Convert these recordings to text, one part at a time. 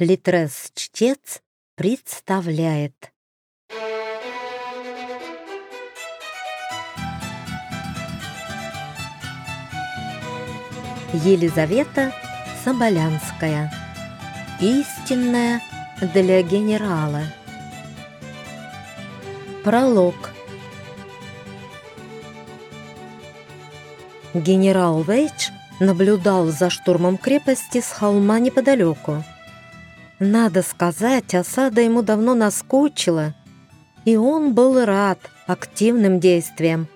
Литрес-чтец представляет. Елизавета Соболянская. Истинная для генерала. Пролог. Генерал Вейдж наблюдал за штурмом крепости с холма неподалеку. Надо сказать, осада ему давно наскучила, и он был рад активным действиям.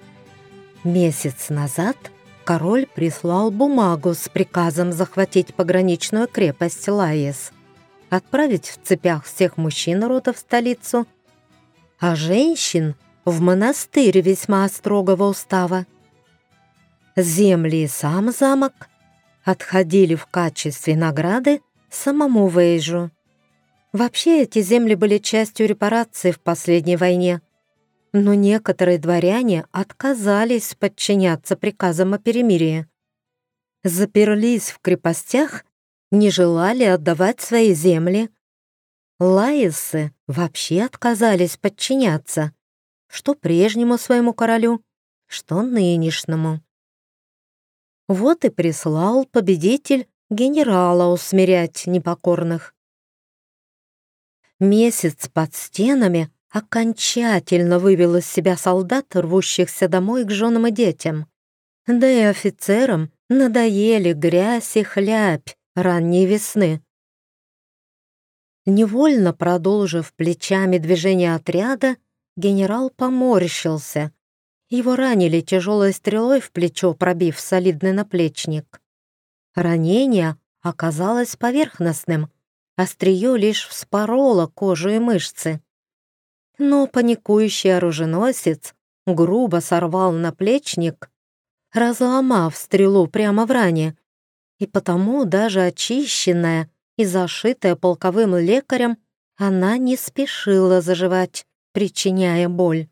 Месяц назад король прислал бумагу с приказом захватить пограничную крепость Лаес, отправить в цепях всех мужчин рода в столицу, а женщин в монастырь весьма строгого устава. Земли и сам замок отходили в качестве награды самому Вейжу. Вообще эти земли были частью репарации в последней войне, но некоторые дворяне отказались подчиняться приказам о перемирии. Заперлись в крепостях, не желали отдавать свои земли. Лаисы вообще отказались подчиняться, что прежнему своему королю, что нынешнему. Вот и прислал победитель генерала усмирять непокорных. Месяц под стенами окончательно вывел из себя солдат, рвущихся домой к женам и детям. Да и офицерам надоели грязь и хлябь ранней весны. Невольно продолжив плечами движение отряда, генерал поморщился. Его ранили тяжелой стрелой в плечо, пробив солидный наплечник. Ранение оказалось поверхностным, острие лишь вспороло кожу и мышцы. Но паникующий оруженосец грубо сорвал наплечник, разломав стрелу прямо в ране, и потому даже очищенная и зашитая полковым лекарем, она не спешила заживать, причиняя боль.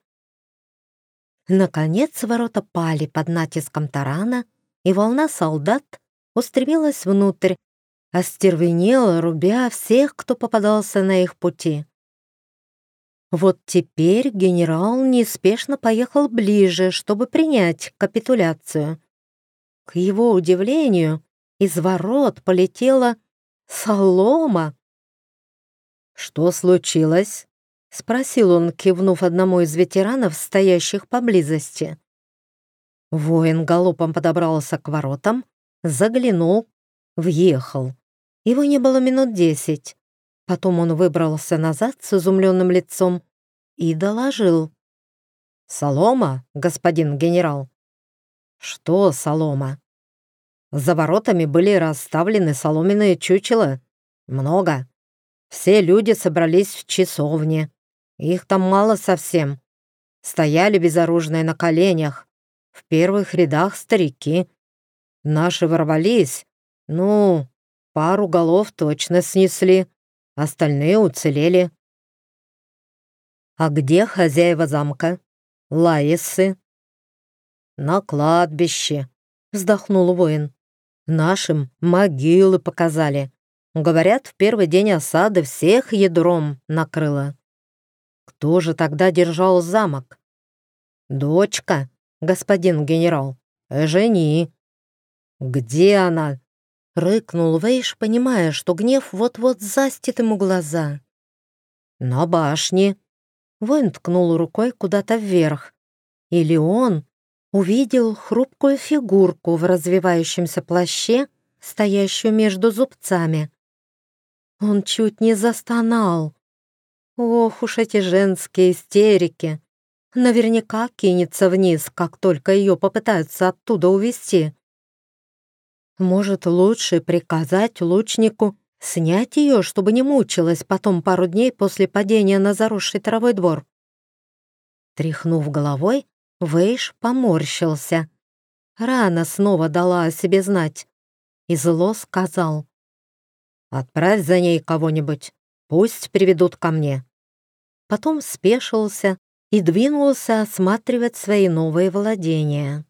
Наконец ворота пали под натиском тарана, и волна солдат устремилась внутрь, остервенела, рубя всех, кто попадался на их пути. Вот теперь генерал неспешно поехал ближе, чтобы принять капитуляцию. К его удивлению, из ворот полетела солома. «Что случилось?» — спросил он, кивнув одному из ветеранов, стоящих поблизости. Воин галопом подобрался к воротам, заглянул, въехал. Его не было минут десять. Потом он выбрался назад с изумленным лицом и доложил. «Солома, господин генерал?» «Что солома?» За воротами были расставлены соломенные чучела. Много. Все люди собрались в часовне. Их там мало совсем. Стояли безоружные на коленях. В первых рядах старики. Наши ворвались. Ну, пару голов точно снесли. Остальные уцелели. А где хозяева замка? Лаисы. На кладбище, вздохнул воин. Нашим могилы показали. Говорят, в первый день осады всех ядром накрыло. Кто же тогда держал замок? Дочка, господин генерал. Жени. Где она? Рыкнул Вейш, понимая, что гнев вот-вот застит ему глаза. На башне. Воин ткнул рукой куда-то вверх. Или он увидел хрупкую фигурку в развивающемся плаще, стоящую между зубцами. Он чуть не застонал. Ох уж эти женские истерики. Наверняка кинется вниз, как только ее попытаются оттуда увести. Может, лучше приказать лучнику снять ее, чтобы не мучилась потом пару дней после падения на заросший травой двор. Тряхнув головой, Вейш поморщился. Рана снова дала о себе знать. И зло сказал. «Отправь за ней кого-нибудь, пусть приведут ко мне» потом спешился и двинулся осматривать свои новые владения.